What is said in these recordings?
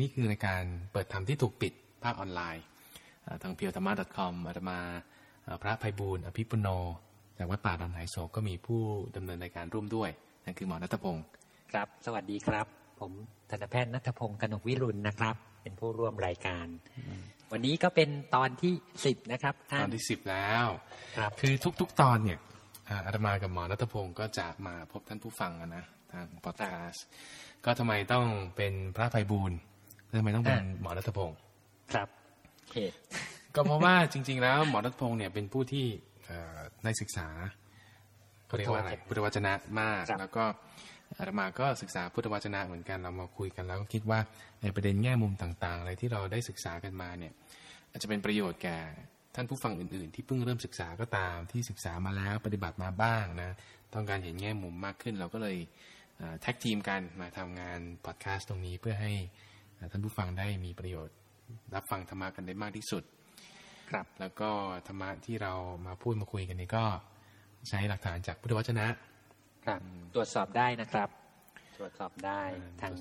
นี่คือรายการเปิดธรรมที่ถูกปิดภาคออนไลน์ ทางเพียวธรรมะ .com อาตมาพระภัยบูลอภิปุโน จากวัดป่าดอนไหโศกก็มีผู้ดำเนินรายการร่วมด้วยนั่นคือหมอนัทพงศ์ครับ สวัสดีครับ ผมธนแพทย์นัทพงศ์กนกวิรุณนะครับ เป็นผู้ร่วมรายการ วันนี้ก็เป็นตอนที่สิบนะครับตอนที่สิบแล้วครับคือทุก ๆ ตอนเนี่ยอาตมากับหมอนัทพงศ์ก็จะมาพบท่านผู้ฟังนะทางพอดแคสต์ก็ทำไมต้องเป็นพระภัยบูล ทำไมต้องเป็นหมอรัตพงศ์ครับเหตุก็เพราะว่าจริง ๆ แล้วหมอรัตพงศ์เนี่ยเป็นผู้ที่ได้ศึกษาเขาเรียกว่าอะไรพุทธวจนะมาก แล้วก็อาตมาก็ศึกษาพุทธวจนะเหมือนกันเรามาคุยกันแล้วก็คิดว่าในประเด็นแง่มุมต่างๆอะไรที่เราได้ศึกษากันมาเนี่ยอาจจะเป็นประโยชน์แก่ท่านผู้ฟังอื่นๆ ที่เพิ่งเริ่มศึกษาก็ตามที่ศึกษามาแล้วปฏิบัติมาบ้างนะต้องการเห็นแง่มุมมากขึ้น เราก็เลย tag team กันมาทำงานพอดแคสต์ตรงนี้เพื่อให้ ท่านผู้ฟังได้มีประโยชน์ รับฟังธรรมะกันได้มากที่สุด ครับ แล้วก็ธรรมะที่เรามาพูดมาคุยกันนี้ก็ใช้หลักฐานจากพุทธวจนะ ครับ ตรวจสอบได้นะครับ ตรวจสอบได้ทาง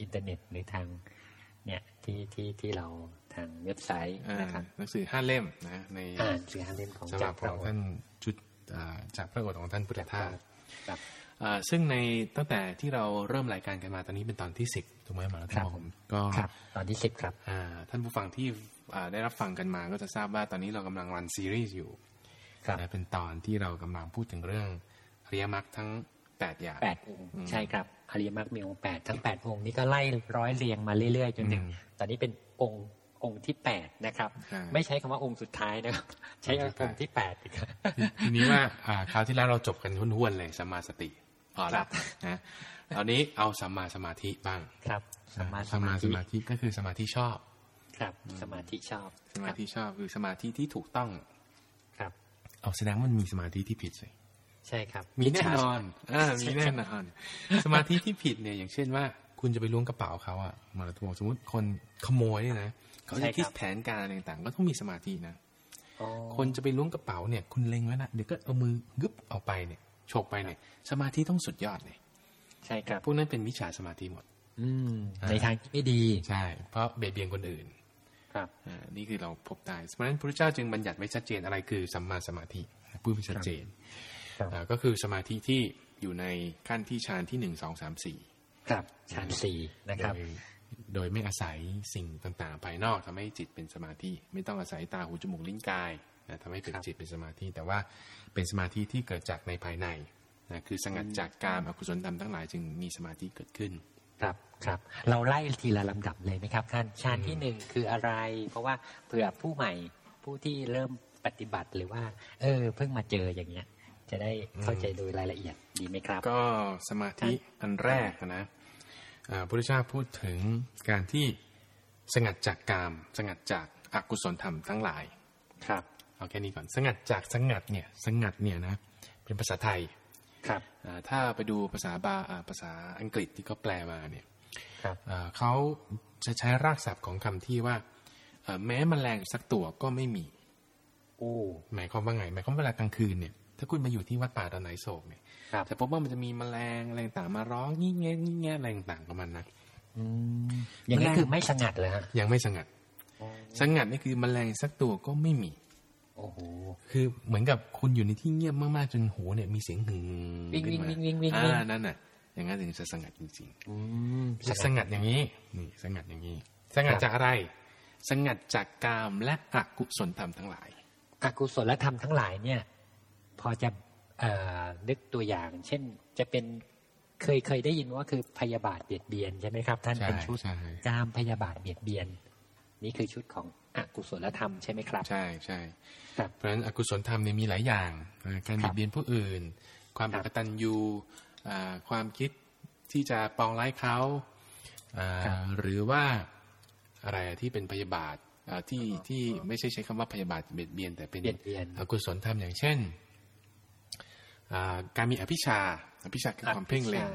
อินเทอร์เน็ตหรือทางเนี่ยที่ที่ที่เราทางเว็บไซต์นะครับหนังสือห้าเล่มนะในหนังสือห้าเล่มของจากพระท่านจุดจากพระโอษฐ์ของท่านพุทธทาส ซึ่งในตั้งแต่ที่เราเริ่มรายการกันมาตอนนี้เป็นตอนที่สิบถูกไหมมาแล้วครับผมก็ตอนที่สิบครับท่านผู้ฟังที่ได้รับฟังกันมาก็จะทราบว่าตอนนี้เรากำลังรันซีรีส์อยู่เป็นตอนที่เรากำลังพูดถึงเรื่องอริยมรรคทั้งแปดอย่างแปดองค์ใช่ครับอริยมรรคมีองค์แปดทั้งแปดองค์นี้ก็ไล่ร้อยเรียงมาเรื่อยๆจนถึงตอนนี้เป็นองค์องค์ที่แปดนะครับ ไม่ใช้คำว่าองค์สุดท้ายนะครับ ใช้องค์ที่แปดทีนี้ว่าคราวที่แล้วเราจบกันทุ่นๆเลยสมาสติ พอละนะตอนนี้เอาสัมมาสมาธิบ้างครับสัมมาสมาธิก็คือสมาธิชอบ ครับ สมาธิชอบ สมาธิชอบคือสมาธิที่ถูกต้อง ครับเอาแสดงมันมีสมาธิที่ผิดสิใช่ครับ มีแน่นอนอ่ามีแน่นอน สมาธิที่ผิดเนี่ย อย่างเช่นว่า คุณจะไปล้วงกระเป๋าเขาอะมาถวงสมมติคนขโมยเนี่ยนะเขาจะคิดแผนการอะไรต่างๆก็ต้องมีสมาธินะคนจะไปล้วงกระเป๋าเนี่ย คุณเล็งไว้นะเดี๋ยวก็เอามือกึบออกไปเนี่ย ฉกไปเนี่ยสมาธิต้องสุดยอดเลยใช่ครับพวกนั้นเป็นมิจฉาสมาธิหมด อืมในทางที่ไม่ดีใช่ เพราะเบียดเบียนคนอื่น ครับอ่านี่คือเราพบได้เพราะฉะนั้นพระเจ้าจึงบัญญัติไว้ชัดเจนอะไรคือสัมมาสมาธิพูดชัดเจนก็คือสมาธิที่อยู่ในขั้นที่ฌานที่หนึ่งสองสามสี่ครับฌานสี่นะครับ โดยไม่อาศัยสิ่งต่างๆ ภายนอกทำให้จิตเป็นสมาธิ ไม่ต้องอาศัยตาหูจมูกลิ้นกาย นะทำให้เป็นจิตเป็นสมาธิ แต่ว่าเป็นสมาธิที่เกิดจากในภายในนะคือสงัดจากการอกุศลธรรมทั้งหลายจึงมีสมาธิเกิดขึ้น ครับครับ เราไล่ทีละลำดับเลยไหมครับ ท่านฌานที่หนึ่งคืออะไร เพราะว่าเผื่อผู้ใหม่ผู้ที่เริ่มปฏิบัติหรือว่า เออ เพิ่งมาเจออย่างเงี้ย จะได้เข้าใจโดยรายละเอียดดีไหมครับ ก็สมาธิอันแรกนะพระพุทธเจ้าพูดถึงการที่สงัดจากกาม สงัดจากอากุศลธรรมทั้งหลาย ครับ เอาแค่นี้ก่อนสงัดจากสงัดเนี่ยสงัดเนี่ยนะเป็นภาษาไทยครับถ้าไปดูภาษาบาภาษาอังกฤษที่เขาแปลมาเนี่ยครับเขาจะใช้รากศัพท์ของคำที่ว่าแม้มแมลงสักตัวก็ไม่มี โอ้หมายความว่าไงหมายความว่าเวลากลางคืนเนี่ย ถ้าคุณมาอยู่ที่วัดป่าตอนไหนโศกเนี่ยจะพบว่ามันจะมีแมลงอะไรต่างมาร้องงี้แง่งี้แง่อะไรต่างประมาณนั้นอย่างนี้คือไม่สงัดเลยฮะยังไม่สงัด สงัดนี่คือแมลงสักตัวก็ไม่มี โอ้โหคือเหมือนกับคุณอยู่ในที่เงียบมากๆจนหูเนี่ยมีเสียงหึงวิ่งวิ่งวิ่งวิ่งวิ่งอ่านั่นน่ะ อย่างนั้นถึงจะสงัดจริงๆจะสงัดอย่างนี้นี่สงัดอย่างนี้ สงัดจากอะไร สงัดจากกามและอกุศลธรรมทั้งหลายอกุศลธรรมทั้งหลายเนี่ย พอจะเอ่อนึกตัวอย่าง เช่นจะเป็นเคยเคยได้ยินว่าคือพยาบาทเบียดเบียนใช่ไหมครับ ท่านเป็นชุดกามพยาบาทเบียดเบียน นี่คือชุดของ อกุศลธรรมใช่ไหมครับ ใช่ใช่เพราะฉะนั้นอกุศลธรรมเนี่ยมีหลายอย่างการเบียดเบียนผู้อื่น ความอกตัญญูความคิดที่จะปองร้ายเขาหรือว่าอะไรที่เป็นพยาบาทที่ที่ไม่ใช่ใช้คำว่าพยาบาทเบียดเบียน แต่เป็นอกุศลธรรมอย่างเช่นการมีอภิชาอภิชาคือความเพ่งเล็ง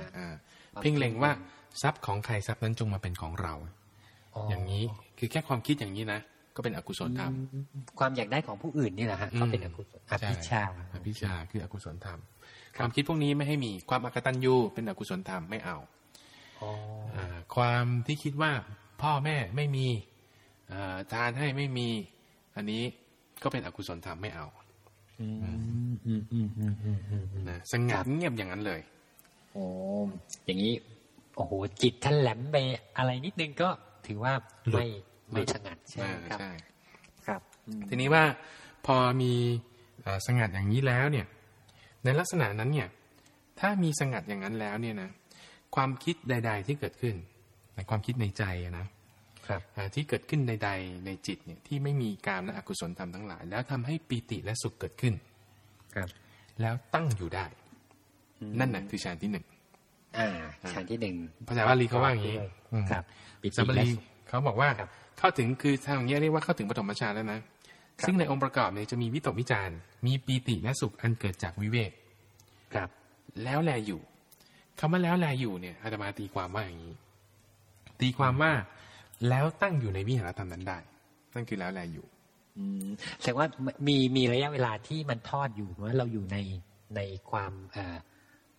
เพ่งเล็งว่าทรัพย์ของใครทรัพย์นั้นจงมาเป็นของเรา อย่างนี้คือแค่ความคิดอย่างนี้นะ ก็เป็นอกุศลธรรม ความอยากได้ของผู้อื่นนี่แหละฮะก็เป็นอกุศลอภิชาอภิชาคืออกุศลธรรม ความคิดพวกนี้ไม่ให้มีความอกตัญญูเป็นอกุศลธรรมไม่เอาความที่คิดว่าพ่อแม่ไม่มีทานให้ไม่มี อันนี้ก็เป็นอกุศลธรรมไม่เอานะสงัดเงียบอย่างนั้นเลย โอ้อย่างนี้ โอ้โหจิตท่านแหลมไปอะไรนิดนึงก็ถือว่าไม่ ไม่สงัดใช่ไหมครับครับ ทีนี้ว่าพอมีสงัดอย่างนี้แล้วเนี่ย ในลักษณะนั้นเนี่ย ถ้ามีสงัดอย่างนั้นแล้วเนี่ยนะความคิดใด ๆ ที่เกิดขึ้นในความคิดในใจนะครับที่เกิดขึ้นใด ๆ ในจิตเนี่ยที่ไม่มีการและอกุศลธรรมทั้งหลาย แล้วทำให้ปีติและสุขเกิดขึ้น ครับ แล้วตั้งอยู่ได้ นั่นแหละคือฌานที่หนึ่งอ่าฌานที่หนึ่งภาษาบาลีเขาว่าอย่างนี้ครับปิติบาลีเขาบอกว่า เข้าถึงคือทางนี้เรียกว่าเข้าถึงปฐมฌานแล้วนะ ซึ่งในองค์ประกอบเนี่ยจะมีวิตกวิจารมีปีติและสุขอันเกิดจากวิเวกครับ แล้วแลอยู่คำว่าแล้วแลอยู่เนี่ยอาตมาตีความว่าอย่างนี้ ตีความว่าแล้วตั้งอยู่ในวิหารธรรมนั้นได้นั่นคือแล้วแลอยู่อืมแสดงว่ามีมีระยะเวลาที่มันทอดอยู่ว่าเราอยู่ในในความ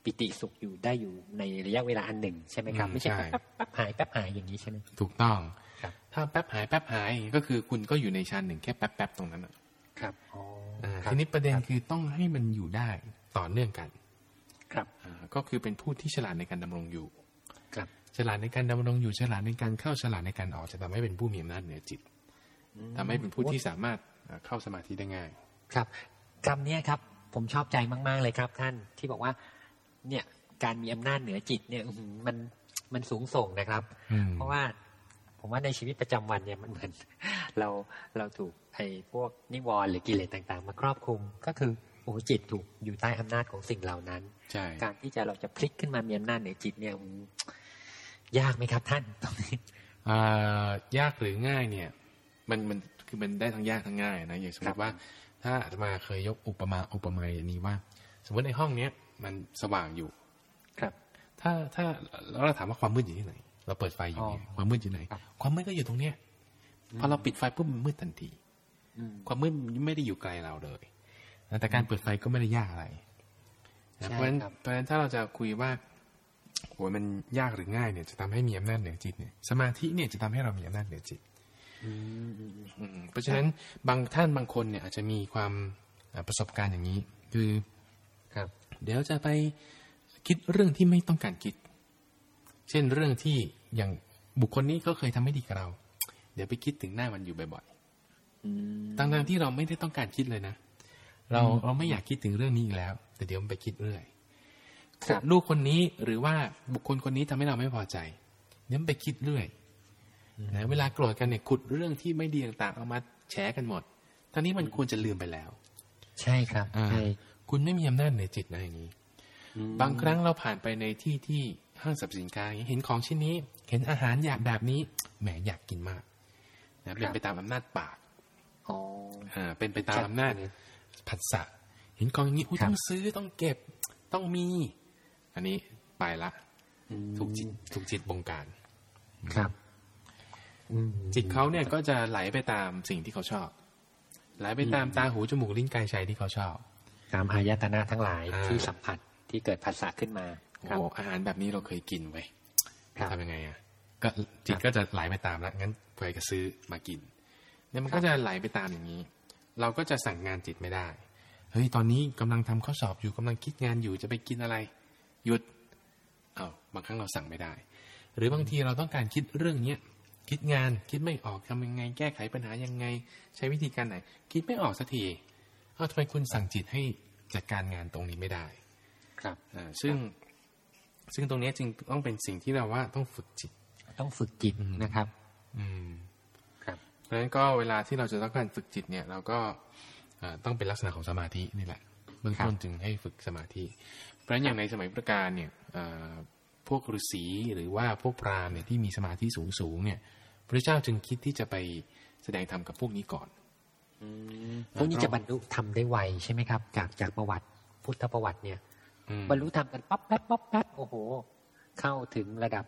ปิติสุขอยู่ได้อยู่ในระยะเวลาอันหนึ่งใช่ไหมครับ ไม่ใช่แป๊บแป๊บหายแป๊บหายอย่างนี้ใช่ไหมถูกต้องครับ ถ้าแป๊บหายแป๊บหายก็คือคุณก็อยู่ในชั้นหนึ่งแค่แป๊บแป๊บตรงนั้นครับอ๋อทีนี้ประเด็นคือต้องให้มันอยู่ได้ต่อเนื่องกัน ครับก็คือเป็นผู้ที่ฉลาดในการดำรงอยู่ ครับฉลาดในการดำรงอยู่ฉลาดในการเข้าฉลาดในการออกจะทำให้เป็นผู้มีอำนาจเหนือจิตทำให้เป็นผู้ที่สามารถเข้าสมาธิได้ง่าย ครับคำนี้ครับ ผมชอบใจมาก ๆ เลยครับ ท่านที่บอกว่า เนี่ยการมีอำนาจเหนือจิตเนี่ยมันมันสูงส่งนะครับ เพราะว่า ผมว่าในชีวิตประจำวันเนี่ยมันเหมือน เราเราถูกไอ้พวกนิวรณ์หรือกิเลสต่างๆ มาครอบคลุมก็คือโอ้จิตถูกอยู่ใต้อำนาจของสิ่งเหล่านั้น การที่จะเราจะพลิกขึ้นมามีอำนาจเหนือจิตเนี่ยยากไหมครับท่านตรงนี้ยากหรือง่ายเนี่ย มันมันคือมันได้ทั้งยากทั้งง่ายนะอย่างสมมติว่า ถ้าอาตมาเคยยกอุปมาอุปไมยนี้ว่า สมมติในห้องเนี้ยมันสว่างอยู่ ครับ ถ้าถ้าเราถามว่าความมืดอยู่ที่ไหน เราเปิดไฟอยู่เนี่ยความมืดอยู่ไหน ความมืดก็อยู่ตรงเนี้ยพอเราปิดไฟปุ๊บมันมืดทันทีความมืดไม่ได้อยู่ไกลเราเลยแต่การเปิดไฟก็ไม่ได้ยากอะไรเพราะฉะนั้นเพราะฉะนั้นถ้าเราจะคุยว่าโอ้มันยากหรือง่ายเนี่ยจะทำให้มีอำนาจเหนือจิตเนี่ย สมาธิเนี่ยจะทำให้เรามีอำนาจเหนือจิตเพราะฉะนั้นบางท่านบางคนเนี่ยอาจจะมีความประสบการณ์อย่างนี้ คือครับ เดี๋ยวจะไปคิดเรื่องที่ไม่ต้องการคิด เช่นเรื่องที่อย่างบุคคลนี้เขาเคยทำไม่ดีกับเรา เดี๋ยวไปคิดถึงหน้ามันอยู่บ่อยๆตั้งๆที่เราไม่ได้ต้องการคิดเลยนะ เราเราไม่อยากคิดถึงเรื่องนี้อีกแล้ว แต่เดี๋ยวมันไปคิดเรื่อยลูกคนนี้หรือว่าบุคคลคนนี้ทำให้เราไม่พอใจ เดี๋ยวมันไปคิดเรื่อยนะเวลาโกรธกันเนี่ยขุดเรื่องที่ไม่ดีต่างๆเอามาแฉกันหมดตอนนี้มันควรจะลืมไปแล้ว ใช่ครับใช่คุณไม่มีอำนาจในจิตนะอย่างนี้ บางครั้งเราผ่านไปในที่ที่ ห้างสรรพสินค้าเห็นของชิ้นนี้ เห็นอาหารอยากแบบนี้แหมอยากกินมากนะเป็นไปตามอำนาจปากอ่าเป็นไปตามอำนาจผัสสะเห็นของอย่างนี้ต้องซื้อต้องเก็บต้องมี อันนี้ไปละถูกจิตถูกจิตบงการครับจิตเขาเนี่ยก็จะไหลไปตามสิ่งที่เขาชอบ ไหลไปตามตาหูจมูกลิ้นกายใจที่เขาชอบ ตามอายตนะทั้งหลายที่สัมผัสที่เกิดภาษาขึ้นมา โอ้อาหารแบบนี้เราเคยกินไว้ทำยังไงอะก็จิตก็จะไหลไปตามแล้วงั้นเพื่อจะซื้อมากินเนี่ยมันก็จะไหลไปตามอย่างนี้ เราก็จะสั่งงานจิตไม่ได้เฮ้ยตอนนี้กำลังทำข้อสอบอยู่กำลังคิดงานอยู่จะไปกินอะไร หยุดเอา้าบางครั้งเราสั่งไม่ได้ หรือบางทีเราต้องการคิดเรื่องเนี้ยคิดงานคิดไม่ออกทำยังไง แก้ไขปัญหายังไง ใช้วิธีการไหน คิดไม่ออกสักทีเอ้าทำไมคุณสั่งจิตให้จัดการงานตรงนี้ไม่ได้ ครับอ่าซึ่ง ซึ่งตรงนี้จึงต้องเป็นสิ่งที่เราว่าต้องฝึกจิต ต้องฝึกจิตนะครับ อืมครับเพราะฉะนั้นก็เวลาที่เราจะต้องการฝึกจิตเนี่ย เราก็ต้องเป็นลักษณะของสมาธินี่แหละเบื้องต้นจึงให้ฝึกสมาธิ เพราะฉะนั้นอย่างในสมัยพุทธกาลเนี่ยพวกฤาษีหรือว่าพวกพราหมณ์เนี่ยที่มีสมาธิสูงสูงเนี่ย พระเจ้าจึงคิดที่จะไปแสดงธรรมกับพวกนี้ก่อนพวกนี้จะบรรลุทำได้ไวใช่ไหมครับ จากจากประวัติพุทธประวัติเนี่ย บรรลุธรรมกันป๊อปแป๊บป๊อปแป๊บโอ้โห เข้าถึงระดับ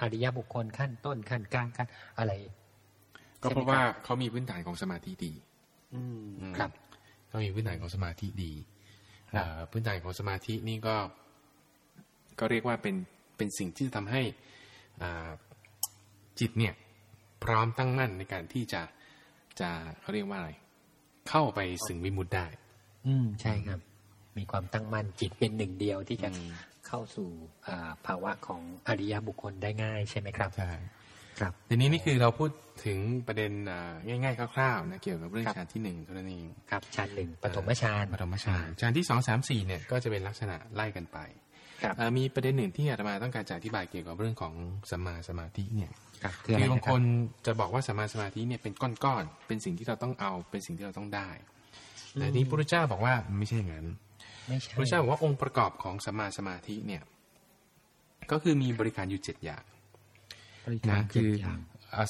อริยบุคคลขั้นต้นขั้นกลางขั้นอะไร ก็เพราะว่าเขามีพื้นฐานของสมาธิดี อืมครับเขามีพื้นฐานของสมาธิดีพื้นฐานของสมาธินี่ก็ ก็เรียกว่าเป็นเป็นสิ่งที่จะทำให้จิตเนี่ย พร้อมตั้งมั่นในการที่จะจะเขาเรียกว่าอะไร เข้าไปสึงวิมุตได้ อืมใช่ครับ มีความตั้งมั่นจิตเป็นหนึ่งเดียวที่จะเข้าสู่ภาวะของอริยบุคคลได้ง่ายใช่ไหมครับใช่ครับทีนี้นี่คือเราพูดถึงประเด็นง่ายๆคร่าวๆนะเกี่ยวกับเรื่องฌานที่หนึ่งเท่านั้นเองครับฌานหนึ่งปฐมฌานปฐมฌานฌานที่สองสามสี่เนี่ยก็จะเป็นลักษณะไล่กันไปมีประเด็นหนึ่งที่อาตมาต้องการจะอธิบายเกี่ยวกับเรื่องของสัมมาสมาธิเนี่ยคือบางคนจะบอกว่าสัมมาสมาธิเนี่ยเป็นก้อนๆเป็นสิ่งที่เราต้องเอาเป็นสิ่งที่เราต้องได้ แต่นี้พระเจ้าบอกว่าไม่ใช่อย่างนั้น พระเจ้าบอกว่าองค์ประกอบของสัมมาสมาธิเนี่ย ก็คือมีบริการอยู่เจ็ดอย่างนะคือ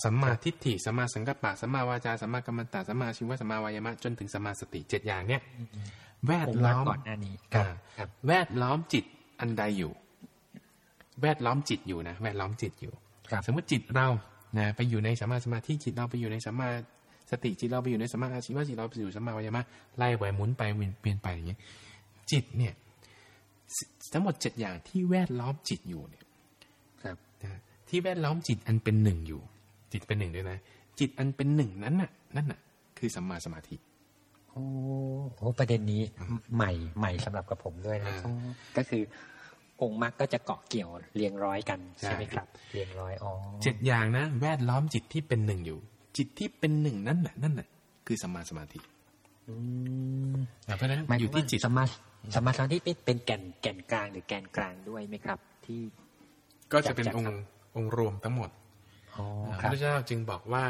สัมมาทิฏฐิสัมมาสังกัปปะสัมมาวาจาสัมมากรรมตาสัมมาชิวะสัมมาวายมะจนถึงสัมมาสติเจ็ดอย่างเนี่ยแวดล้อมก่อนหน้านี้แวดล้อมจิตอันใดอยู่ แวดล้อมจิตอยู่นะแวดล้อมจิตอยู่สมมติจิตเรานะไปอยู่ในสัมมาสมาธิจิตเราไปอยู่ในสัมมาสติจิตเราไปอยู่ในสัมมาอาชีวะจิตเราไปอยู่สัมมาวายมะไล่ไหวหมุนไปเปลี่ยนไปอย่างเงี้ย จิตเนี่ย ทั้งหมดเจ็ดอย่างที่แวดล้อมจิตอยู่เนี่ย ครับที่แวดล้อมจิตอันเป็นหนึ่งอยู่ จิตเป็นหนึ่งด้วยนะ จิตอันเป็นหนึ่งนั้นน่ะ นั่นน่ะ คือสัมมาสมาธิโอ้โหประเด็นนี้ใหม่ใหม่สำหรับกับผมด้วยนะก็คือ องค์มรรคก็จะเกาะเกี่ยวเรียงร้อยกันใช่ไหมครับ เรียงร้อยอ๋อเจ็ดอย่างนะแวดล้อมจิตที่เป็นหนึ่งอยู่ จิตที่เป็นหนึ่งนั่นน่ะนั่นน่ะคือสัมมาสมาธิเพราะฉะนั้นอยู่ที่จิตสมา สมาธิเป็นแก่นแก่นกลางหรือแก่นกลางด้วยไหมครับ ที่ก็จะเป็นองค์องค์รวมทั้งหมดพระเจ้าจึงบอกว่า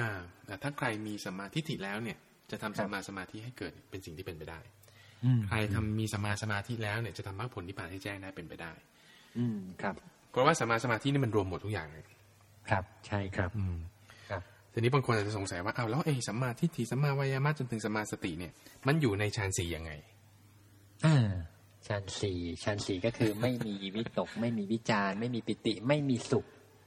ถ้าใครมีสมาธิแล้วเนี่ย จะทำสมาสมาธิให้เกิดเป็นสิ่งที่เป็นไปได้ใครทำมีสมาสมาธิแล้วเนี่ยจะทำมรรคผลที่ผ่านให้แจ้งได้เป็นไปได้ อืมครับเพราะว่าสมาสมาธินี่มันรวมหมดทุกอย่างเลยครับ ใช่ครับ อืมครับทีนี้บางคนอาจจะสงสัยว่าอ้าวแล้วไอ้สัมมาทิฏฐิสัมมาวายามะจนถึงสัมมาสติเนี่ย มันอยู่ในฌานสี่ยังไง อ่าฌานสี่ฌานสี่ก็คือไม่มีวิตก ไม่มีวิจารไม่มีปิติ ไม่มีสุข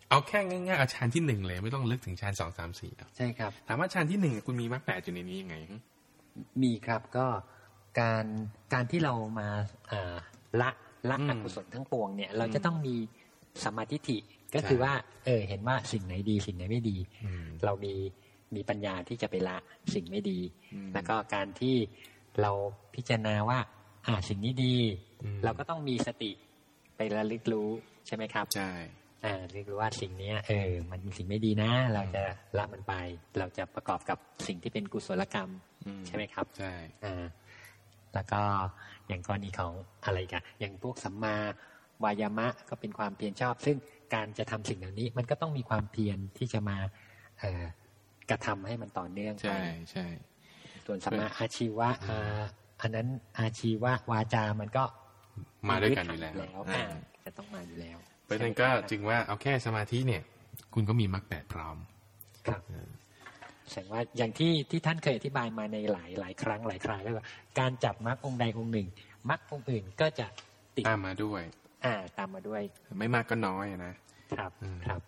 เอาแค่ง่ายๆเอาฌานที่หนึ่งเลย ไม่ต้องลึกถึงฌานสองสามสี่ใช่ครับถามว่าฌานที่หนึ่งคุณมีมรรคแปดอยู่ในนี้ยังไง มีครับก็การการที่เรามาละละอกุศลทั้งปวงเนี่ย เราจะต้องมีสมาธิิก็คือว่า เออ เห็นว่าสิ่งไหนดีสิ่งไหนไม่ดี เรามีมีปัญญาที่จะไปละสิ่งไม่ดี แล้วก็การที่เราพิจารณาว่า อ่าสิ่งนี้ดี เราก็ต้องมีสติไประลึกรู้ใช่ไหมครับ ใช่อ่าเรียกว่าสิ่งเนี้ยเออ มันเป็นสิ่งไม่ดีนะ เราจะละมันไป เราจะประกอบกับสิ่งที่เป็นกุศลกรรมใช่ไหมครับ ใช่อ่าแล้วก็อย่างกรณีของอะไรกันอย่างพวกสัมมาวายามะก็เป็นความเพียรชอบ ซึ่งการจะทำสิ่งเหล่านี้ มันก็ต้องมีความเพียรที่จะมาเกระทำให้มันต่อเนื่องใช่ใช่ส่วนสัมมาอาชีวะ อันนั้นอาชีวะวาจามันก็มาด้วยกันอยู่แล้วจะต้องมาอยู่แล้วเพราะฉะนั้นก็จึงว่าเอาแค่สมาธิเนี่ย คุณก็มีมรรคแปดพร้อมครับแสดงว่าอย่างที่ที่ท่านเคยอธิบายมาในหลายหลายครั้งหลายคราก็ว่าการจับมรรคองใดองหนึ่งมรรคองอื่นก็จะติดตามมาด้วย อ่า ตามมาด้วย ไม่มากก็น้อยนะครับครับ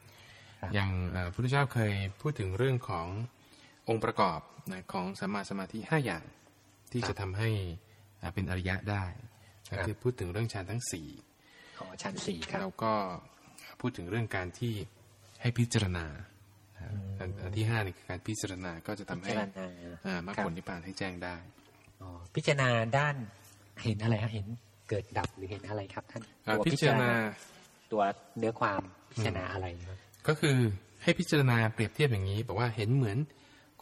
อย่างพระพุทธเจ้าเคยพูดถึงเรื่องขององค์ประกอบนะของสมาสมาธิห้าอย่าง ที่จะทำให้เป็นอริยะได้คือพูดถึงเรื่องฌานทั้งสี่ขอฌานสี่ครับแล้วก็พูดถึงเรื่องการที่ให้พิจารณาอันที่ห้านี่คือการพิจารณาก็จะทำให้มรรคผลนิพพานให้แจ้งได้พิจารณาด้านเห็นอะไรครับเห็นเกิดดับหรือเห็นอะไรครับท่านตัวพิจารณาตัวเนื้อความพิจารณาอะไรครับก็คือให้พิจารณาเปรียบเทียบอย่างนี้บอกว่าเห็นเหมือน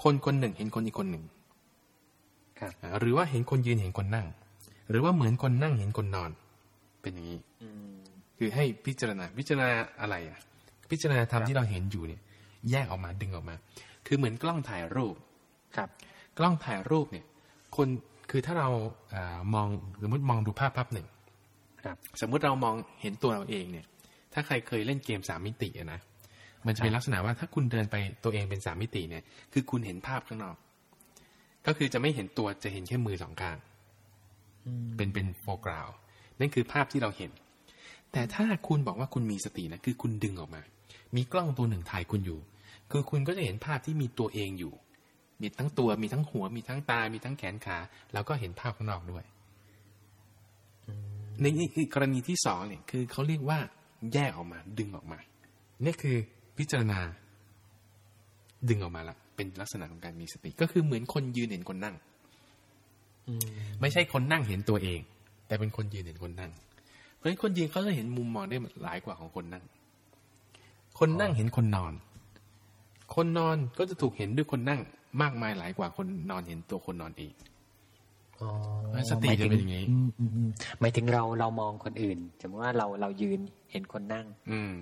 คนคนหนึ่ง เห็นคนอีกคนหนึ่งครับ หรือว่าเห็นคนยืนเห็นคนนั่ง หรือว่าเหมือนคนนั่งเห็นคนนอน เป็นอย่างนี้คือให้พิจารณาพิจารณาอะไรอะ พิจารณาธรรมที่เราเห็นอยู่เนี่ย แยกออกมาดึงออกมา คือเหมือนกล้องถ่ายรูปครับ กล้องถ่ายรูปเนี่ย คนคือถ้าเราอมองสมมติมองดูภาพภาพหนึ่งครับ สมมุติเรามองเห็นตัวเราเองเนี่ย ถ้าใครเคยเล่นเกมสามมิตินะมันจะเป็นลักษณะว่าถ้าคุณเดินไปตัวเองเป็นสามมิติเนี่ย คือคุณเห็นภาพข้างนอก ก็คือจะไม่เห็นตัวจะเห็นแค่มือสองข้างเป็นเป็นโฟกราวนั่นคือภาพที่เราเห็น แต่ถ้าคุณบอกว่าคุณมีสตินะคือคุณดึงออกมา มีกล้องตัวหนึ่งถ่ายคุณอยู่ คือคุณก็จะเห็นภาพที่มีตัวเองอยู่ มีทั้งตัวมีทั้งหัว มีทั้งตา มีทั้งแขนขา แล้วก็เห็นภาพข้างนอกด้วยในนี่คือกรณีที่สองเนี่ยคือเขาเรียกว่าแยกออกมา ดึงออกมา นี่คือพิจารณา ดึงออกมาละ เป็นลักษณะของการมีสติ ก็คือเหมือนคนยืนเห็นคนนั่งไม่ใช่คนนั่งเห็นตัวเอง แต่เป็นคนยืนเห็นคนนั่ง เพราะฉะนั้นคนยืนเขาจะเห็นมุมมองได้หลายกว่าของคนนั่ง คนนั่งเห็นคนนอน คนนอนก็จะถูกเห็นด้วยคนนั่งมากมายหลายกว่าคนนอนเห็นตัวคนนอนเองสติจะเป็นอย่างนี้หมายถึงเราเรามองคนอื่นสมมติว่าเราเรายืนเห็นคนนั่ง อืม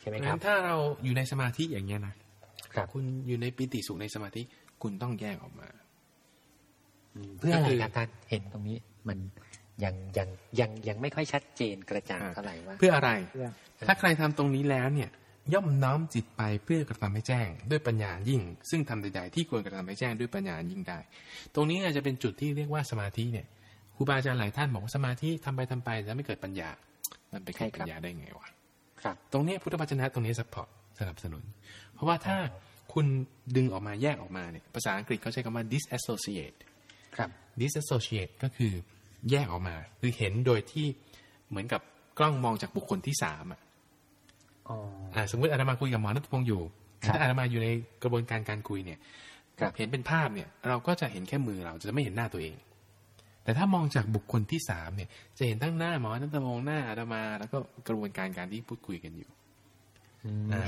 ใช่ไหมครับถ้าเราอยู่ในสมาธิอย่างเงี้ยนะ ครับคุณอยู่ในปิติสุขในสมาธิคุณต้องแยกออกมาเพื่ออะไรครับท่านเห็นตรงนี้ มันยังยังยังยังไม่ค่อยชัดเจนกระจ่างเท่าไหร่ว่าเพื่ออะไร ถ้าใครทำตรงนี้แล้วเนี่ย ย่อมน้อมจิตไปเพื่อกระทำให้แจ้ง ด้วยปัญญายิ่ง ซึ่งทำใดๆที่ควรกระทำให้แจ้งด้วยปัญญายิ่งได้ ตรงนี้อาจจะเป็นจุดที่เรียกว่าสมาธิเนี่ยครูบาอาจารย์หลายท่านบอกว่าสมาธิทำไปทำไปแล้วไม่เกิดปัญญา มันไปเกิดปัญญาได้ไงวะตรงนี้พุทธวจนะตรงนี้สปอร์ตสนับสนุน เพราะว่าถ้าคุณดึงออกมาแยกออกมาเนี่ยภาษาอังกฤษเขาใช้คำว่า disassociate ครับ disassociate ก็คือแยกออกมา คือเห็นโดยที่เหมือนกับกล้องมองจากบุคคลที่สามอะสมมติอาตมาคุยกับหมอนัทพงศ์อยู่ถ้าอาตมาอยู่ในกระบวนการการคุยเนี่ยเห็นเป็นภาพเนี่ย เราก็จะเห็นแค่มือเราจะไม่เห็นหน้าตัวเอง แต่ถ้ามองจากบุคคลที่สามเนี่ย จะเห็นทั้งหน้าหมอนัทพงศ์หน้าอาตมา แล้วก็กระบวนการการที่พูดคุยกันอยู่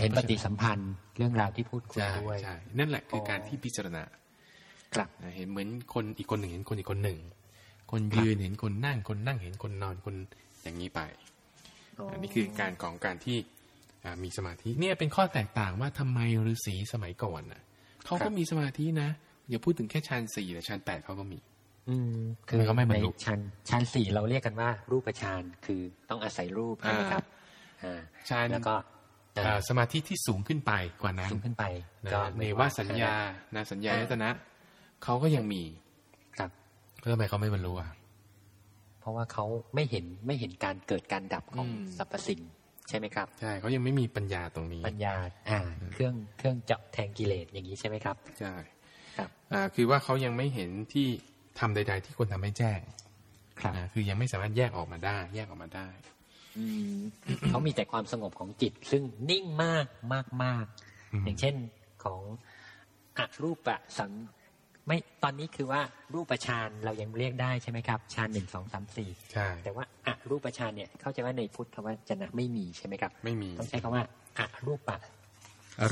เห็นปฏิสัมพันธ์เรื่องราวที่พูดคุยด้วยใช่นั่นแหละคือการที่พิจารณาครับเห็นเหมือนคนอีกคนหนึ่งเห็นคนอีกคนหนึ่ง คนยืนเห็นคนนั่งคนนั่งเห็นคนนอนคนอย่างนี้ไปอันนี้คือการของการที่มีสมาธิเนี่ยเป็นข้อแตกต่างว่าทำไมฤาษีสมัยก่อนน่ะเขาก็มีสมาธินะอย่าพูดถึงแค่ชั้นสี่แต่ชั้นแปดเขาก็มี อืมคือเขาไม่บรรลุชั้นชั้นสี่เราเรียกกันว่า รูปฌานคือต้องอาศัยรูปใช่ไหมครับอ่าฌานแล้วก็ สมาธิที่สูงขึ้นไปกว่านั้นสูงขึ้นไปก็เนว่าสัญญานาสัญญาณตนะเขาก็ยังมีครับทำไมเขาไม่บรรลุอะเพราะว่าเขาไม่เห็นไม่เห็นการเกิดการดับของสรรพสิ่งใช่ไหมครับใช่เขายังไม่มีปัญญาตรงนี้ ปัญญา อ่า เครื่องเครื่องเจาะแทงกิเลสอย่างนี้ใช่ไหมครับใช่ครับอ่าคือว่าเขายังไม่เห็นที่ทำใด ๆ ที่ควรทาให้แจ้งครับคือยังไม่สามารถแยกออกมาได้ แยกออกมาได้ เขามีแต่ความสงบของจิต ซึ่งนิ่งมากมากมากอย่างเช่นของอรูปะสังไม่ตอนนี้คือว่ารูปฌานเรายังเรียกได้ใช่ไหมครับฌานหนึ่งสองสามสี่ใช่แต่ว่าอรูปฌานเนี่ยเข้าใจว่าในพุทธคำว่าจนะไม่มีใช่ไหมครับ ไม่มีต้องใช้คำว่าอรูปะ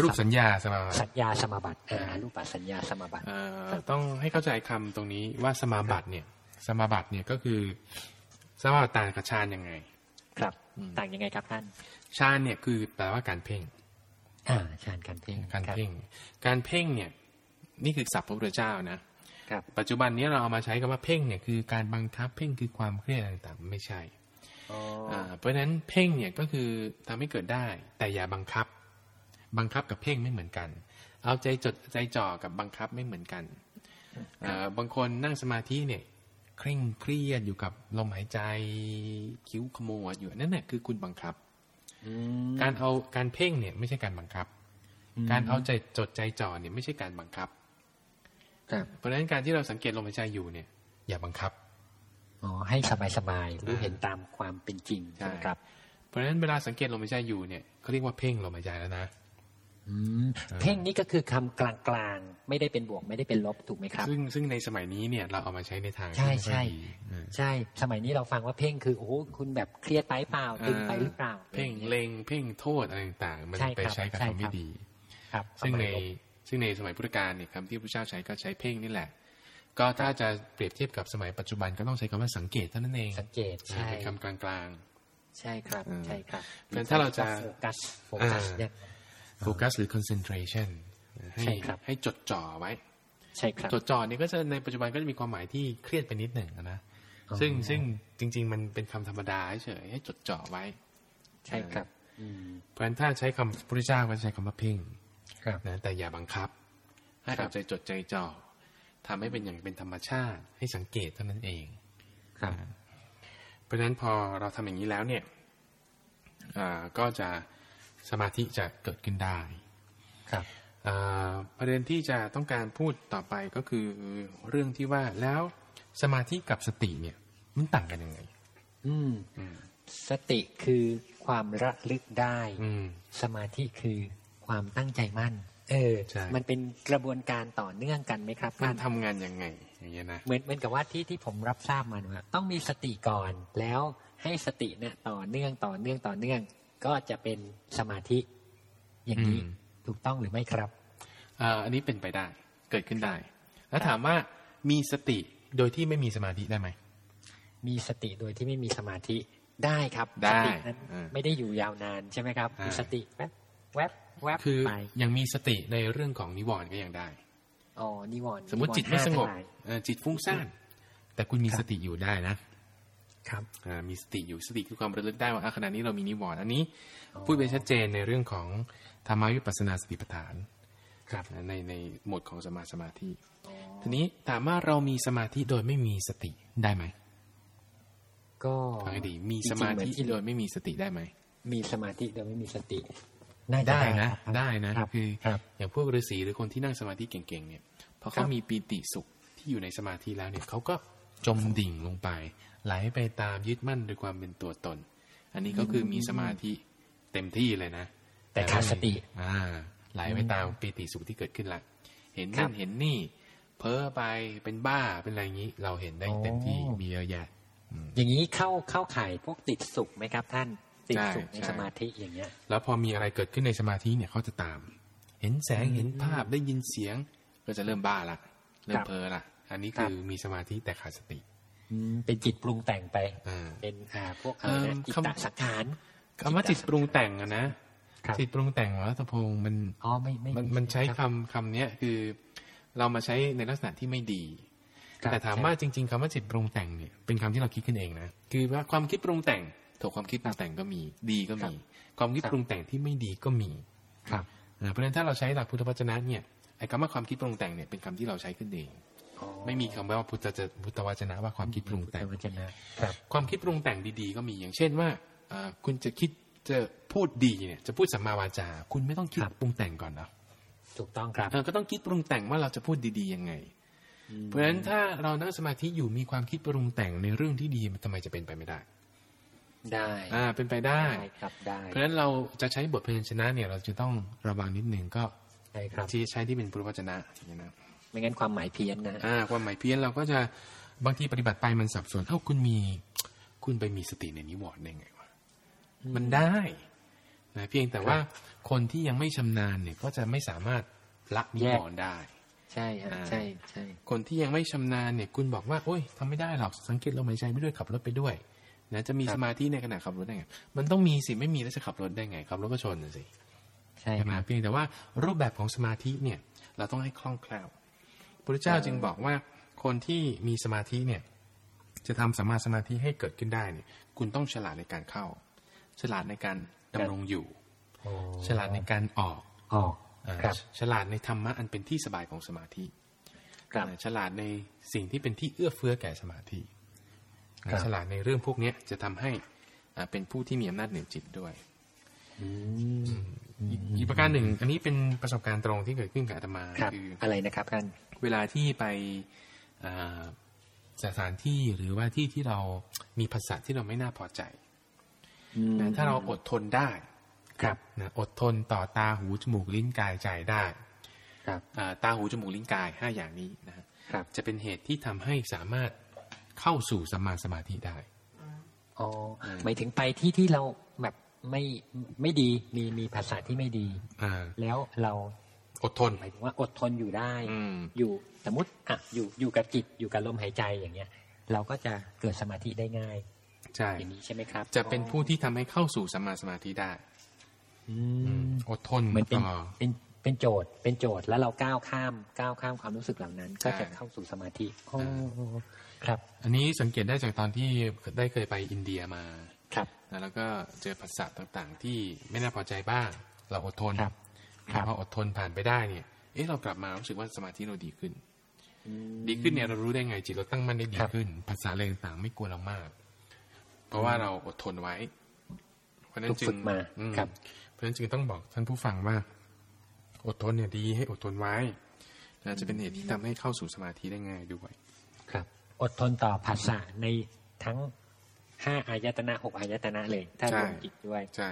รูปสัญญาสมาบัติสัญญาสมาบัติอรูปะสัญญาสมาบัติต้องให้เข้าใจคำตรงนี้ว่าสมาบัติเนี่ย สมาบัติเนี่ยก็คือสมาบัติต่างกับฌานยังไง ครับ ต่างยังไงครับท่านฌานเนี่ยคือแปลว่าการเพ่งอ่าฌานการเพ่งการเพ่ง การเพ่งเนี่ย นี่คือศัพท์พระพุทธเจ้านะครับ ปัจจุบันนี้เราเอามาใช้คำว่าเพ่งเนี่ยคือการบังคับเพ่งคือความเครียดต่างๆ ไม่ใช่เพราะฉะนั้นเพ่งเนี่ยก็คือทำให้เกิดได้ แต่อย่าบังคับ บังคับกับเพ่งไม่เหมือนกัน เอาใจจดใจจ่อกับบังคับไม่เหมือนกันบางคนนั่งสมาธิเนี่ย เคร่งเครียดอยู่กับลมหายใจคิ้วขมวดอยู่นั่นแหละคือคุณบังคับการเอาการเพ่งเนี่ย ไม่ใช่การบังคับ การเอาใจจดใจจ่อเนี่ยไม่ใช่การบังคับเพราะฉะนั้นการที่เราสังเกตลมหายใจอยู่เนี่ย อย่าบังคับอ๋อให้สบายสบายรู้เห็นตามความเป็นจริงใช่ครับ เพราะฉะนั้นเวลาสังเกตลมหายใจอยู่เนี่ยเขาเรียกว่าเพ่งลมหายใจแล้วนะ เพ่งนี่ก็คือคำกลางๆ ไม่ได้เป็นบวกไม่ได้เป็นลบถูกไหมครับ ซึ่งซึ่งในสมัยนี้เนี่ยเราเอามาใช้ในทางใช่ใช่ใช่ สมัยนี้เราฟังว่าเพ่งคือโอ้คุณแบบเครียดไปเปล่าตึงไปหรือเปล่า เพ่งเล็งเพ่งโทษอะไรต่างๆ มันไปใช้กับคำไม่ดี ครับ ซึ่งในซึ่งในสมัยพุทธกาลเนี่ยคำที่พระเจ้าใช้ก็ใช้เพ่งนี่แหละ ก็ถ้าจะเปรียบเทียบกับสมัยปัจจุบันก็ต้องใช้คำว่าสังเกตเท่านั้นเองสังเกตใช่เป็นคำกลางๆ ใช่ครับใช่ครับเพราะถ้าเราจะโฟกัสโฟกัสเนี่ย โฟกัสหรือ concentration ให้ให้จดจ่อไว้ ใช่ครับ จดจ่อนี่ก็จะในปัจจุบันก็จะมีความหมายที่เครียดไปนิดหนึ่งนะซึ่งซึ่งจริง ๆ มันเป็นคำธรรมดาเฉยให้จดจ่อไว้ ใช่ครับเพราะฉะนั้นถ้าใช้คำพระเจ้าก็ใช้คำว่าเพ่งนะแต่อย่าบังคับ ให้เอาใจจดใจจ่อทำให้เป็นอย่างเป็นธรรมชาติ ให้สังเกตเท่านั้นเองครับเพราะฉะนั้นพอเราทำอย่างนี้แล้วเนี่ยก็จะ สมาธิจะเกิดขึ้นได้ครับประเด็นที่จะต้องการพูดต่อไปก็คือเรื่องที่ว่าแล้วสมาธิกับสติเนี่ย มันต่างกันยังไง อืมสติคือความระลึกได้ อืสมาธิคือความตั้งใจมั่น เออ มันเป็นกระบวนการต่อเนื่องกันไหมครับมันทำงานยังไง อย่างเงี้ยนะเหมือนเหมือนกับว่าที่ที่ผมรับทราบมาว่าต้องมีสติก่อนแล้วให้สติเนี่ยต่อเนื่องต่อเนื่องต่อเนื่อง ก็จะเป็นสมาธิ อย่างนี้ถูกต้องหรือไม่ครับอันนี้เป็นไปได้เกิดขึ้นได้ แล้วถามว่ามีสติโดยที่ไม่มีสมาธิได้ไหมมีสติโดยที่ไม่มีสมาธิได้ครับได้ไม่ได้อยู่ยาวนานใช่ไหมครับมีสติแวบแวบแวบคือยังมีสติในเรื่องของนิวรณ์ก็ยังได้อ๋อนิวรณ์สมมติจิตไม่สงบจิตฟุ้งซ่านแต่คุณมีสติอยู่ได้นะ ครับมีสติอยู่สติคือความระลึกได้ว่าขณะนี้เรามีนิวรณ์อันนี้พูดไปชัดเจนในเรื่องของธรรมายุปัสนาสติปัฏฐานครับในในหมดของสมาสมาธิ ทีนี้ถามว่าเรามีสมาธิโดยไม่มีสติได้ไหมก็ฟังให้ดีมีสมาธิโดยไม่มีสติได้ไหมมีสมาธิโดยไม่มีสติได้นะได้นะคืออย่างพวกฤาษีหรือคนที่นั่งสมาธิเก่งๆเนี่ยพอเขามีปีติสุขที่อยู่ในสมาธิแล้วเนี่ยเขาก็จมดิ่งลงไป ไหลไปตามยึดมั่นด้วยความเป็นตัวตน อันนี้ก็คือมีสมาธิเต็มที่เลยนะ แต่ขาดสติ อ่า ไหลไปตามปีติสุขที่เกิดขึ้นละเห็นนั่นเห็นนี่ เพ้อไปเป็นบ้าเป็นอะไรอย่างนี้ เราเห็นได้เต็มที่มีเยอะแยะอย่างนี้เข้าเข้าข่ายพวกติดสุขไหมครับ ท่านติดสุขในสมาธิอย่างเงี้ย แล้วพอมีอะไรเกิดขึ้นในสมาธิเนี่ยเขาจะตาม เห็นแสงเห็นภาพได้ยินเสียง ก็จะเริ่มบ้าละเริ่มเพ้อละอันนี้คือมีสมาธิแต่ขาดสติ เป็นจิตปรุงแต่งไปเป็นอ่าพวกอะไรนะจิตตสังขารคำว่าจิตปรุงแต่งอะนะจิตปรุงแต่งรัตพงศ์มันอ๋อไม่ไม่มันใช้คำคำเนี้ยคือ เรามาใช้ในลักษณะที่ไม่ดี แต่ถามว่าจริง ๆคำว่าจิตปรุงแต่งเนี่ยเป็นคำที่เราคิดขึ้นเองนะคือว่าความคิดปรุงแต่งถูกความคิดปรุงแต่งก็มีดีก็มี ความคิดปรุงแต่งที่ไม่ดีก็มีครับเพราะฉะนั้นถ้าเราใช้หลักพุทธวจนะเนี่ยไอ้คำว่าความคิดปรุงแต่งเนี่ยเป็นคำที่เราใช้ขึ้นเอง ไม่มีคำว่าพุทธจะพุทธวจนะว่าความคิดปรุงแต่งความคิดปรุงแต่งดีๆ ก็มีอย่างเช่นว่าคุณจะคิดจะพูดดีเนี่ย จะพูดสัมมาวาจา คุณไม่ต้องคิดปรุงแต่งก่อนนะถูกต้องครับก็ต้องคิดปรุงแต่งว่าเราจะพูดดีๆยังไง เพราะฉะนั้นถ้าเรานั่งสมาธิอยู่มีความคิดปรุงแต่งในเรื่องที่ดีมันทำไมจะเป็นไปไม่ได้ได้อ่าเป็นไปได้ครับได้เพราะฉะนั้นเราจะใช้บทเพลงชนะเนี่ย เราจะต้องระวังนิดหนึ่งก็ใช่ครับที่ใช้ที่เป็นพุทธวจนะอย่างนี้นะ ไม่งั้นความหมายเพี้ยนนะอ่าความหมายเพี้ยนเราก็จะบางทีปฏิบัติไปมันสับสนเอ้าคุณมี คุณไปมีสติในนิวรณ์ได้ไงวะมันได้นะเพียงแต่ว่าคนที่ยังไม่ชำนาญเนี่ย ก็จะไม่สามารถละนิวรณ์ได้ ใช่ฮะใช่ใช่คนที่ยังไม่ชำนาญเนี่ย คุณบอกว่าโอ้ยทำไม่ได้หรอกสังเกตลมหายใจไม่ด้วยขับรถไปด้วยนะจะมีสมาธิในขณะขับรถได้ไงมันต้องมีสิไม่มีแล้วจะขับรถได้ไงขับรถก็ชนสิใช่ไหมเพียงแต่ว่ารูปแบบของสมาธิเนี่ย เราต้องให้คล่องแคล่ว พระเจ้าจึงบอกว่าคนที่มีสมาธิเนี่ย จะทำสมาสมาธิให้เกิดขึ้นได้เนี่ย คุณต้องฉลาดในการเข้า ฉลาดในการดำรงอยู่ฉลาดในการออกออกฉลาดในธรรมะอันเป็นที่สบายของสมาธิฉลาดในสิ่งที่เป็นที่เอื้อเฟื้อแก่สมาธิฉลาดในเรื่องพวกนี้จะทำให้เป็นผู้ที่มีอำนาจเหนือจิตด้วยอีกประการหนึ่ง อันนี้เป็นประสบการณ์ตรงที่เกิดขึ้นกับอาตมาคืออะไรนะครับท่าน เวลาที่ไปสถานที่หรือว่าที่ที่เรามีภาษาที่เราไม่น่าพอใจถ้าเราอดทนได้ ครับนะอดทนต่อตาหูจมูกลิ้นกายใจได้ ครับตาหูจมูกลิ้นกายห้าอย่างนี้นะครับ จะเป็นเหตุที่ทำให้สามารถเข้าสู่สมาสมาธิได้อ๋อหมายถึงไปที่ที่เราแบบไม่ไม่ดีมีมีภาษาที่ไม่ดี อ่า แล้วเรา อดทนหมายถึงว่าอดทนอยู่ได้ อยู่สมมติอะอยู่อยู่กับจิตอยู่กับลมหายใจอย่างเงี้ย เราก็จะเกิดสมาธิได้ง่ายใช่อย่างนี้ใช่ไหมครับ จะเป็นผู้ที่ทำให้เข้าสู่สมาสมาธิได้อดทนเหมือนเป็นเป็นเป็นโจทย์ เป็นโจทย์แล้วเราก้าวข้ามก้าวข้ามความรู้สึกเหล่านั้น ก็จะเข้าสู่สมาธิครับ อันนี้สังเกตได้จากตอนที่ได้เคยไปอินเดียมาครับแล้วก็เจอภาษาต่างๆ ที่ไม่น่าพอใจบ้าง เราอดทนครับ พออดทนผ่านไปได้เนี่ย เอ๊ะเรากลับมารู้สึกว่าสมาธิเราดีขึ้น ดีขึ้นเนี่ยเรารู้ได้ไงจิตเราตั้งมั่นได้ดีขึ้น ภาษาอะไรต่างๆไม่กลัวเรามาก เพราะว่าเราอดทนไว้ เพราะนั้นจึงมาครับเพราะฉะนั้นจึงต้องบอกท่านผู้ฟังว่า อดทนเนี่ยดีให้อดทนไว้นะจะเป็นเหตุที่ทำให้เข้าสู่สมาธิได้ง่ายด้วย ครับ อดทนต่อภาษาในทั้งห้าอายตนะหกอายตนะเลย ถ้ารวมจิตด้วยใช่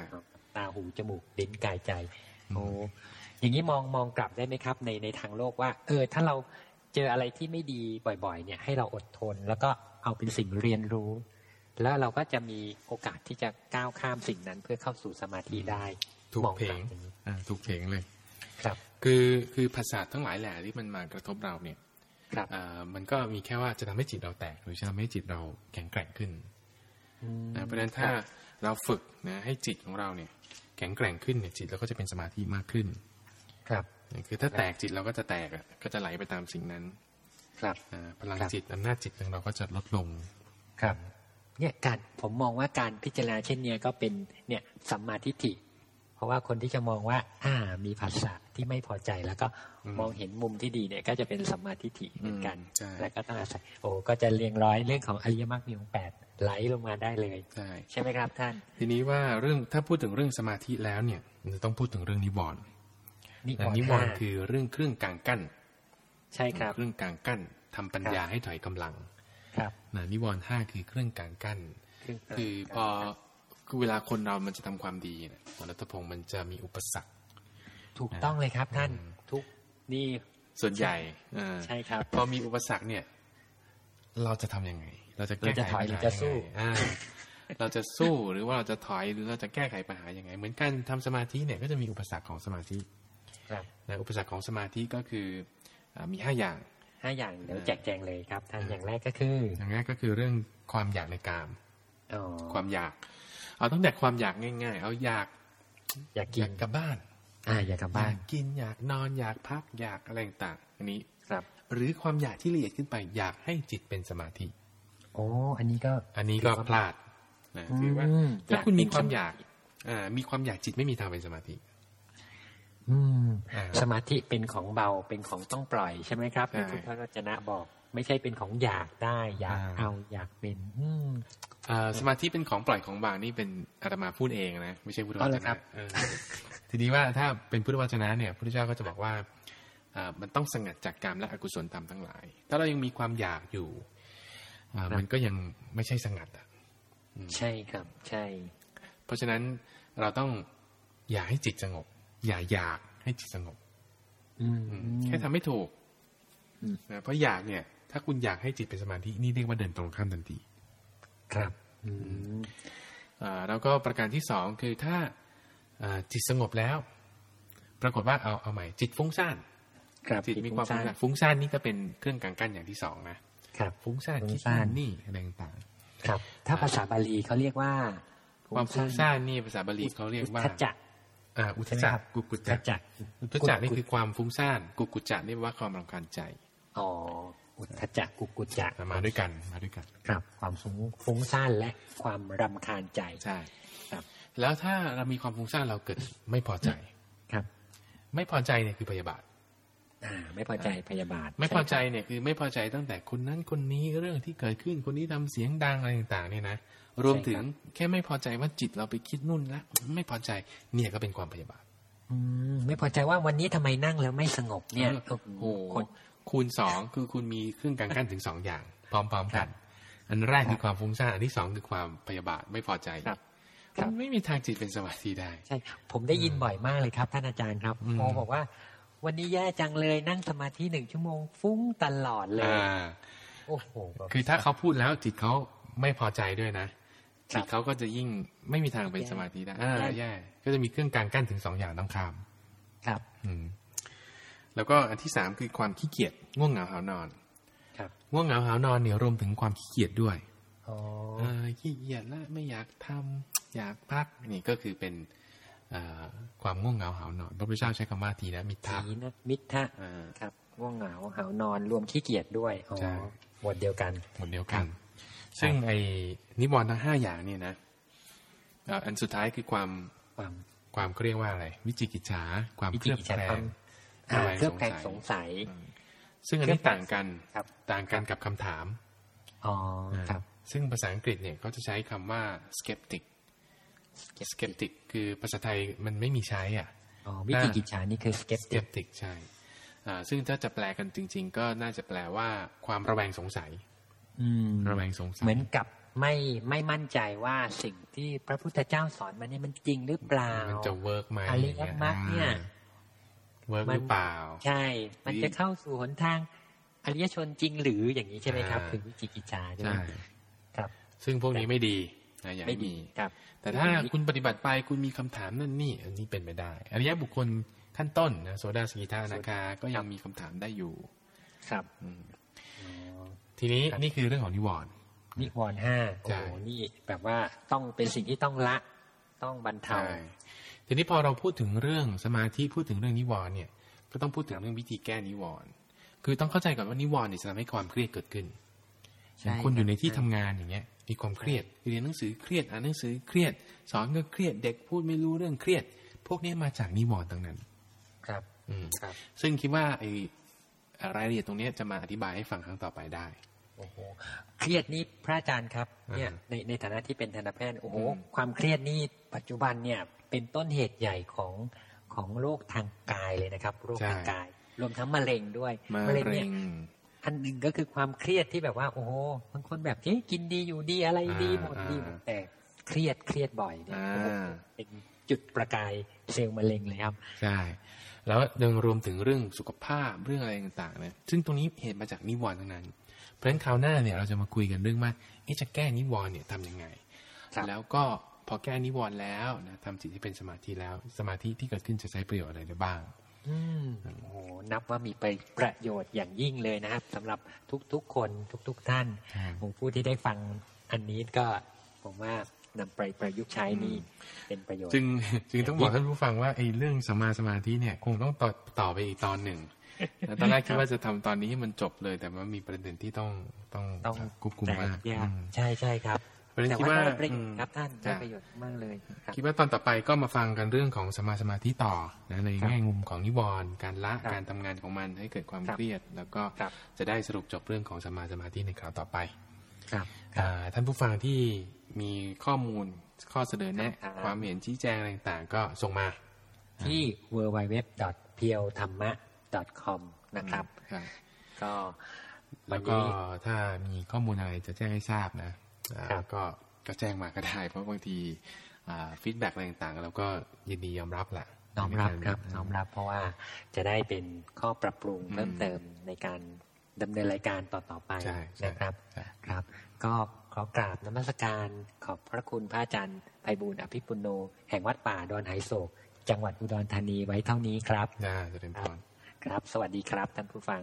ตาหูจมูกลิ้นกายใจ โอ้อย่างนี้มองมองกลับได้ไหมครับ ในในทางโลกว่า เออ ถ้าเราเจออะไรที่ไม่ดีบ่อย ๆ เนี่ย ให้เราอดทน แล้วก็เอาเป็นสิ่งเรียนรู้ แล้วเราก็จะมีโอกาสที่จะก้าวข้ามสิ่งนั้นเพื่อเข้าสู่สมาธิได้ถูกเพลงอ่าถูกเพลงเลยครับ คือคือภาษาทั้งหลายแหละที่มันมากระทบเราเนี่ยครับอ่ามันก็มีแค่ว่าจะทำให้จิตเราแตก หรือจะทำให้จิตเราแข็งแกร่งขึ้นนะเพราะฉะนั้นถ้าเราฝึกนะให้จิตของเราเนี่ย แข็งแกร่งขึ้นเนี่ยจิตเราก็จะเป็นสมาธิมากขึ้น ครับคือถ้าแตกจิตเราก็จะแตกอะก็จะไหลไปตามสิ่งนั้น ครับอ่าพลังจิตอำนาจจิตของเราก็จะลดลงครับเนี่ยการผมมองว่าการพิจารณาเช่นเนี้ยก็เป็นเนี่ยสัมมาทิฏฐิ เพราะว่าคนที่จะมองว่า อ่า มีภาษาที่ไม่พอใจแล้วก็มองเห็นมุมที่ดีเนี่ย ก็จะเป็นสัมมาทิฏฐิเหมือนกันใช่แล้วก็ต้องอาศัยโอ้ก็จะเรียงร้อยเรื่องของอริยมรรคมีองค์แปด ไหลลงมาได้เลยใช่ใช่ไหมครับท่าน ทีนี้ว่าเรื่องถ้าพูดถึงเรื่องสมาธิแล้วเนี่ยมันจะต้องพูดถึงเรื่องนิวรณ์นิวอ่ารณ์นิวรณ์ห้าคือเรื่องเครื่องกลางกั้น ใช่ครับ เครื่องกลางกั้นทำปัญญาให้ถอยกำลัง ครับนะนิวรณ์ห้าคือเครื่องกลางกั้นเครื่องคือพอคือเวลาคนเรามันจะทำความดีเนี่ยหมอรัตพงศ์มันจะมีอุปสรรค ถูกต้องเลยครับท่านอืมทุกนี่ส่วนใหญ่อ่าใช่ครับ พอมีอุปสรรคเนี่ย เราจะทำยังไง เราจะแก้เราจะไขถอยปัญหรือหาจะยังสู้ไงอ่าเราจะสู้หรือว่าเราจะถอยหรือเราจะแก้ไขปัญหายังไง เหมือนกันทำสมาธิเนี่ยก็จะมีอุปสรรคของสมาธิครับนะอุปสรรคของสมาธิก็คืออ่ามีห้าอย่างห้าอย่างเดี๋ยวแจกแจงเลยครับท่านอย่างแรกก็คืออย่างแรกก็คือเรื่องความอยากในกามอ๋อความอยาก เอาตั้งแต่ความอยากง่าย ๆ เอาอยาก อยากอกิยานกกลับบ้าน อ่าอยากกลับอบ้ายานกกินอยากนอนอยากพักอยากอะไรต่างๆอันนี้ครับ หรือความอยากที่ละเอียดขึ้นไป อยากให้จิตเป็นสมาธิ โอ้อันนี้ก็ อันนี้ก็พลาดนะคือว่าอืมถ้าคุณมีความเป็นอยากอ่ามีความอยากจิตไม่มีทางเป็นสมาธิอืมอ่าสมาธิเป็นของเบาเป็นของต้องปล่อยใช่ไหมครับใช่ที่คุณพระรจนะบอก ไม่ใช่เป็นของอยากได้ อยากอ่าเอาอยากเป็น อืมอ่าสมาธิเป็นของปล่อยของบางนี่เป็นอาตมาพูดเองนะไม่ใช่พุทธวอ๋อจเหรอครันะบเออทีนี้ว่าถ้าเป็นพุทธวจนะเนี่ยพระพุทธเจ้าก็จะบอกว่าอ่ามันต้องสงัดจากกรรมและอกุศลธรรมทั้งหลาย ถ้าเรายังมีความอยากอยู่อ่า มันก็ยังไม่ใช่สงัดอะใช่ครับใช่ เพราะฉะนั้นเราต้องอยากให้จิตสงบ อย่าอยากให้จิตสงบอืมอืมแค่ทำไม่ถูกอืมนะเพราะอยากเนี่ย ถ้าคุณอยากให้จิตเป็นสมาธินี่เรียกว่าเดินตรงข้ามทันที ครับอืมอ่าแล้วก็ประการที่สองคือถ้าอ่าจิตสงบแล้ว ปรากฏว่าเอาเอาใหม่จิตฟุ้งซ่านครับจิตมีความฟุ้งซ่านฟุ้งซ่านนี่ก็เป็นเครื่องกลางกั้นอย่างที่สองนะ ครับฟุ้งซ่านฟุ้งคิดซ่านนู่นนี่อะไรต่างครับ ถ้าภาษาบาลีเขาเรียกว่าๆความฟุ้งซ่านนี่ภาษาบาลีเขาเรียกว่าทัจจะอ่าอุทใช่ไหมจักครับกุกุจทัจะจจะอุทจักนี่คือความฟุ้งซ่านกุกุจจะนี่แปลว่าความรำคาญใจอ๋ออุทธัจจะกุกุจจะมาด้วยกันมาด้วยกันครับ ความฟุ้งฟุ้งซ่านและความรำคาญใจใช่ครับ แล้วถ้าเรามีความฟุ้งซ่านเราเกิดไม่พอใจครับ ไม่พอใจเนี่ยคือพยาบาทอ่า ไม่พอใจพยาบาท ไม่พอใจเนี่ยคือไม่พอใจตั้งแต่คนนั้นคนนี้เรื่องที่เกิดขึ้นคนนี้ทำเสียงดังอะไรต่างๆเนี่ยนะรวมถึงแค่ไม่พอใจว่าจิตเราไปคิดนู่นละไม่พอใจเนี่ยก็เป็นความพยาบาทอืมไม่พอใจว่าวันนี้ทำไมนั่งแล้วไม่สงบเนี่ยโอ้โหคนคูณสองคือคุณมีเครื่องกลางกั้นถึงสองอย่าง พร้อมๆกัน อันแรกคือความฟุ้งซ่านอันที่สองคือความพยาบาทไม่พอใจครับครับมันไม่มีทางจิตเป็นสมาธิได้ ใช่ ผมได้ยินบ่อยมากเลยครับ ท่านอาจารย์ครับอืมโมบอกว่า วันนี้แย่จังเลยนั่งสมาธิหนึ่งชั่วโมงฟุ้งตลอดเลยอ่าโอ้โหแบบคือถ้าเขาพูดแล้วจิตเขาไม่พอใจด้วยนะครับจิตเขาก็จะยิ่งไม่มีทางเป็นสมาธิได้อ่าแย่แย่ก็จะมีเครื่องกลางกั้นถึงสองอย่างต้องข้าม ครับ อืมแล้วก็อันที่สามคือความขี้เกียจง่วงเหงาหานอน ครับ ง่วงเหงาหานอนเนี่ยรวมถึงความขี้เกียจด้วยอ๋อเออขี้เกียจแล้วไม่อยากทำอยากพักนี่ก็คือเป็นเอ่อ ความง่วงเหงาหานอน พระพุทธเจ้าใช้คำว่าทีนะมิทะทีนะมิทะอ่าครับง่วงเหงาหาวนอนรวมขี้เกียจด้วยอ๋อใช่หมดเดียวกันหมดเดียวกัน ซึ่งไอ้นิวรณ์ทั้งห้าอย่างเนี่ยนะเอ่ออันสุดท้ายคือความความความเขาเรียกว่าอะไร วิจิกิจฉาความวิเคจิลือบกิจแคฉาลความงอ่าระแวงเคลือบแคลงสสงงสัยสัย ซึ่งอันนี้ต่างกันครับต่างกันกับคำถามอ๋อครับ ซึ่งภาษาอังกฤษเนี่ยเขาจะใช้คำว่า skeptic skeptic คือภาษาไทยมันไม่มีใช้อะอ๋อวิจิกิจฉานี่คือ skeptic skeptic ใช่อ่าซึ่งถ้าจะแปลกันจริง ๆ ก็น่าจะแปลว่าความระแวงสงสัยอืมระแวงสงสัยเหมือนกับไม่ไม่มั่นใจว่าสิ่งที่พระพุทธเจ้าสอนมาเนี่ยมันจริงหรือเปล่า มันจะ work ไหมอริยมรรคเนี่ยอ่า work หรือเปล่า ใช่ มันจะเข้าสู่หนทางอริยชนจริงหรืออย่างนี้ใช่ไหมครับ คือวิจิกิจชาใช่ไหมครับ ซึ่งพวกนี้ไม่ดี นะอย่าไม่มีครับ แต่ถ้าคุณปฏิบัติไปคุณมีคำถามนั่นนี่ อันนี้เป็นไปได้อริยบุคคลขั้นต้นนะโซดาสกิทานาคาก็ยังมีคำถามได้อยู่ครับทีนี้นี่คือเรื่องของนิวรณ์นิวรณ์ห้าโอ้โหนี่แบบว่าต้องเป็นสิ่งที่ต้องละต้องบรรเทาทีนี้พอเราพูดถึงเรื่องสมาธิพูดถึงเรื่องนิวรณ์เนี่ย ก็ต้องพูดถึงเรื่องวิธีแก้นิวรณ์คือต้องเข้าใจก่อนว่านิวรณ์เนี่ยจะทำให้ความเครียดเกิดขึ้นอย่างคนอยู่ในที่ทำงานอย่างเงี้ย มีความเครียดเรียนหนังสือเครียดอ่านหนังสือเครียด สอนก็เครียดเด็กพูดไม่รู้เรื่องเครียด พวกนี้มาจากนิวรณ์ต่างนั้น ครับ อืมครับ ซึ่งคิดว่าไอ้รายละเอียดตรงนี้จะมาอธิบายให้ฟังครั้งต่อไปได้โอ้โหเครียดนี่พระอาจารย์ครับเนี่ยในในฐานะที่เป็นทันตแพทย์โอ้โหความเครียดนี่ปัจจุบันเนี่ย เป็นต้นเหตุใหญ่ของของโรคทางกายเลยนะครับ โรคทางกาย รวมทั้งมะเร็งด้วยมะเร็งเนี่ย อันหนึ่งก็คือความเครียดที่แบบว่า โอ้โหบางคนแบบเฮ้กินดีอยู่ดีอะไรดีหมดดีแต่เครียดเครียดบ่อยเนี่ยเป็นจุดประกายเซลล์มะเร็งเลยครับ ใช่ แล้วยังรวมถึงเรื่องสุขภาพเรื่องอะไรต่างๆนะซึ่งตรงนี้เหตุมาจากนิวรณ์ทั้งนั้น เพราะฉะนั้นคราวหน้าเนี่ยเราจะมาคุยกันเรื่องว่าจะแก้นิวรณ์เนี่ยทำยังไง แล้วก็พอแก้นิวรณ์แล้วนะทำจิตให้เป็นสมาธิแล้ว สมาธิที่เกิดขึ้นจะใช้ประโยชน์อะไรได้บ้างอืม โอ้โหนับว่ามีไปประโยชน์อย่างยิ่งเลยนะครับสำหรับทุกๆคนทุก ๆ ท่านผมผู้ที่ได้ฟังอันนี้ก็ผมว่านำไปประยุกต์ใช้นี่เป็นประโยชน์ จึงจึงต้องบอกท่านผู้ฟังว่าไอ้เรื่องสมาสมาธิเนี่ย คงต้องต่อต่อไปอีกตอนหนึ่งตอนแรกคิดว่าจะทำตอนนี้ให้มันจบเลย แต่ว่ามีประเด็นที่ต้องต้องต้องควบคุมมากใช่ใช่ครับ แต่ว่าได้ประโยชน์ครับท่านได้ประโยชน์มากเลยคิดว่าตอนต่อไปก็มาฟังกันเรื่องของสมาสมาธิต่อนะในแง่มุมของนิวรณ์การละการทำงานของมันให้เกิดความเครียด แล้วก็จะได้สรุปจบเรื่องของสมาสมาธิในคราวต่อไปครับท่านผู้ฟังที่มีข้อมูลข้อเสนอแนะ ความเห็นชี้แจงอะไรต่างๆ ก็ส่งมา ที่ w w w p u r e d h a m m a com นะครับก็แล้วก็ถ้ามีข้อมูลอะไรจะแจ้งให้ทราบนะ ก็ก็แจ้งมาก็ได้เพราะบางที feedback อะไรต่างๆเราก็ยินดียอมรับแหละน้อมรับครับน้อมรับเพราะว่าจะได้เป็นข้อปรับปรุงเพิ่มเติมในการดำเนินรายการต่อๆไปนะครับครับ ก็ขอกราบนมัสการขอบพระคุณพระอาจารย์ไพบูลอภิปุโน แห่งวัดป่าดอนไหโศก จังหวัดอุดรธานีไว้เท่านี้ครับน่าจะเป็นพรครับ สวัสดีครับท่านผู้ฟัง